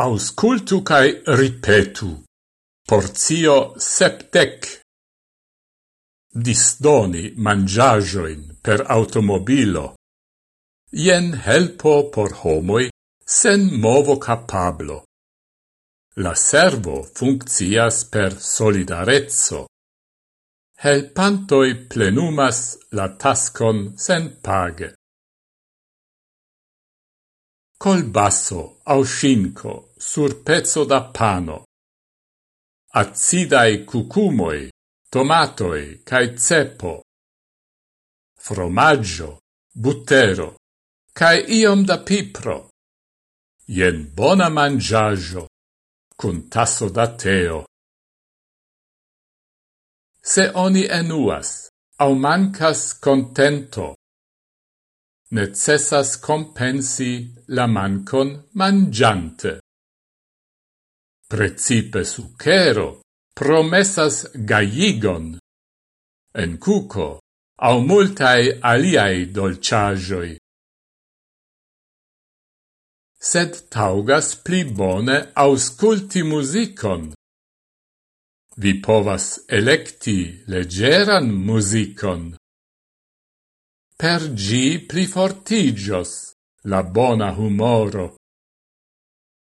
Auscultu cae ripetu. Porzio septec. Disdoni mangiagioin per automobilo. Ien helpo por homoi sen movo capablo. La servo funccias per solidarezzo. Helpantoi plenumas la tascon sen page colbasso au scinco sur pezzo da pano. Acidae cucumoi, tomatoi cae ceppo. Fromaggio, buttero, cae iom da pipro. Ien bona mangiaggio, cun tasso da teo. Se oni enuas, au mancas contento, necessas compensi la mancon mangiante. Precipe sucero promessas gaigon. En cuco au multae aliae dolciagioi. Sed taugas pli bone ausculti musicon. Vi povas electi legeran musicon per gi plifortigios la bona humoro.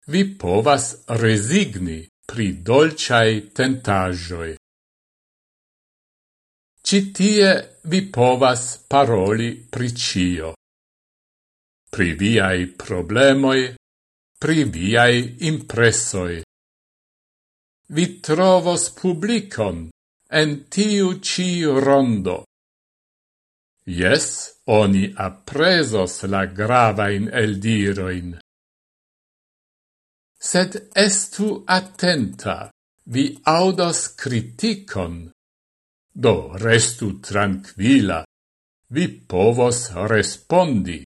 Vi povas resigni pri dolciai tentagioi. Citie vi povas paroli pri cio. Pri viai problemoi, pri viai impressoi. Vi trovos publicon en tiu ci rondo Yes, oni apresos la gravain eldiroin. Sed estu attenta, vi audos criticon. Do restu tranquila, vi povos respondi.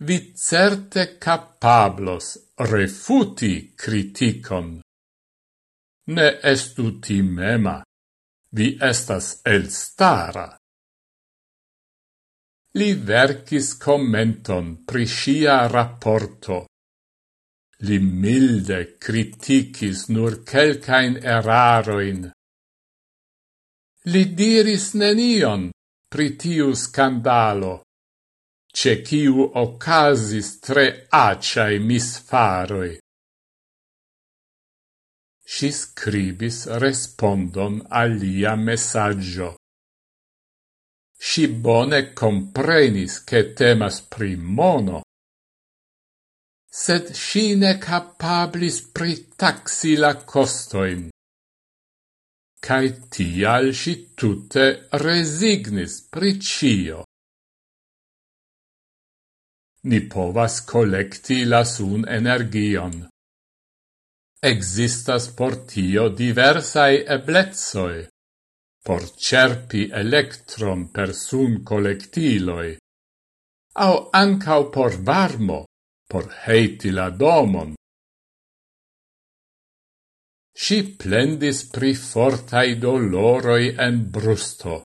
Vi certe capablos refuti criticon. Ne estu timema, vi estas elstara. Li verkis commenton pri scia rapporto. Li milde criticis nur quelcain eraroin. Li diris nenion pri tiu scandalo, ce ciu ocasis tre aciae misfaroi. Si scribis respondon alia messaggio. Si bone comprenis che temas pri mono, sed si ne capablis pritaxi la costoin. Cai tial si tutte resignis pri cio. Ni povas collecti la sun energion. Existas por tio diversai eblezoi por cerpi electron per sun collectiloi, au ancau por varmo, por heiti la domon. Si plendis pri fortai doloroi en brusto.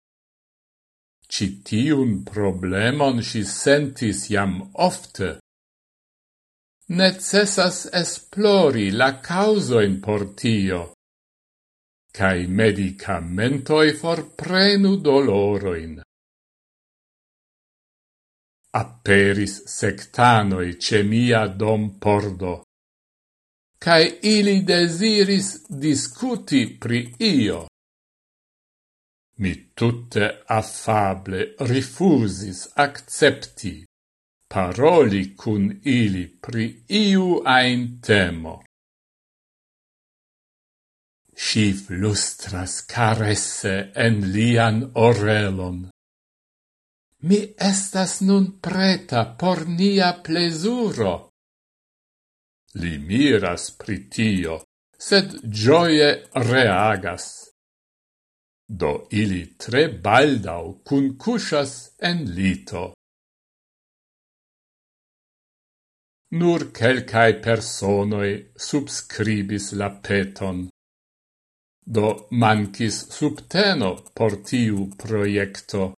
Citiun problemon si sentis jam ofte. Necessas esplori la causoin por tio cae medicamentoi forprenu doloroin. Aperis sectanoi ce mia dom pordo, cae ili desiris discuti pri io. Mi tutte affable rifusis accepti, paroli cun ili pri iu ein temo. Si flustras caresse en lian orelon. Mi estas nun preta por nia plesuro. Li miras pritio, sed gioie reagas. Do ili tre baldau cun cusas en lito. Nur quelcae personoi subscribis la peton do mancis subteno por tiu proiecto.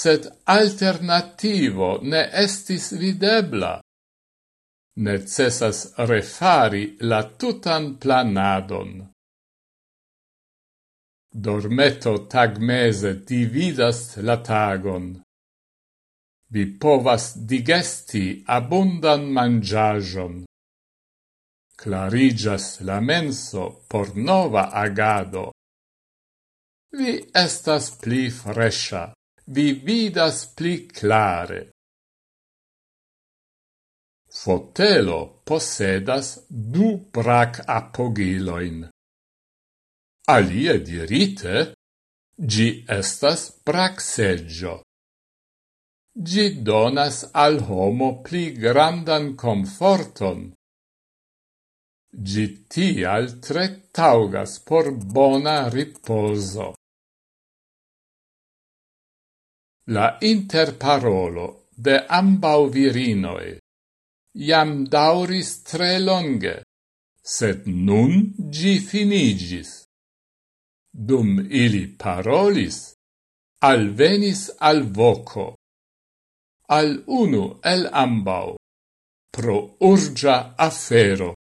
Sed alternativo ne estis videbla. Necessas refari la tutan planadon. Dormeto tagmese dividas la tagon. Vi povas digesti abundan mangiagion clarigas la menso por nova agado. Vi estas pli fresha, vi vidas pli clare. Fotelo posedas du brac apogiloin. Alie dirite, gi estas praxeggio. Gi donas al homo pli grandan conforton, gitial tre taugas por bona riposo. La interparolo de ambau virinoi iam dauris tre longe, sed nun gi finigis. Dum ili parolis, alvenis al voco. Al unu el ambau, pro urgia afero.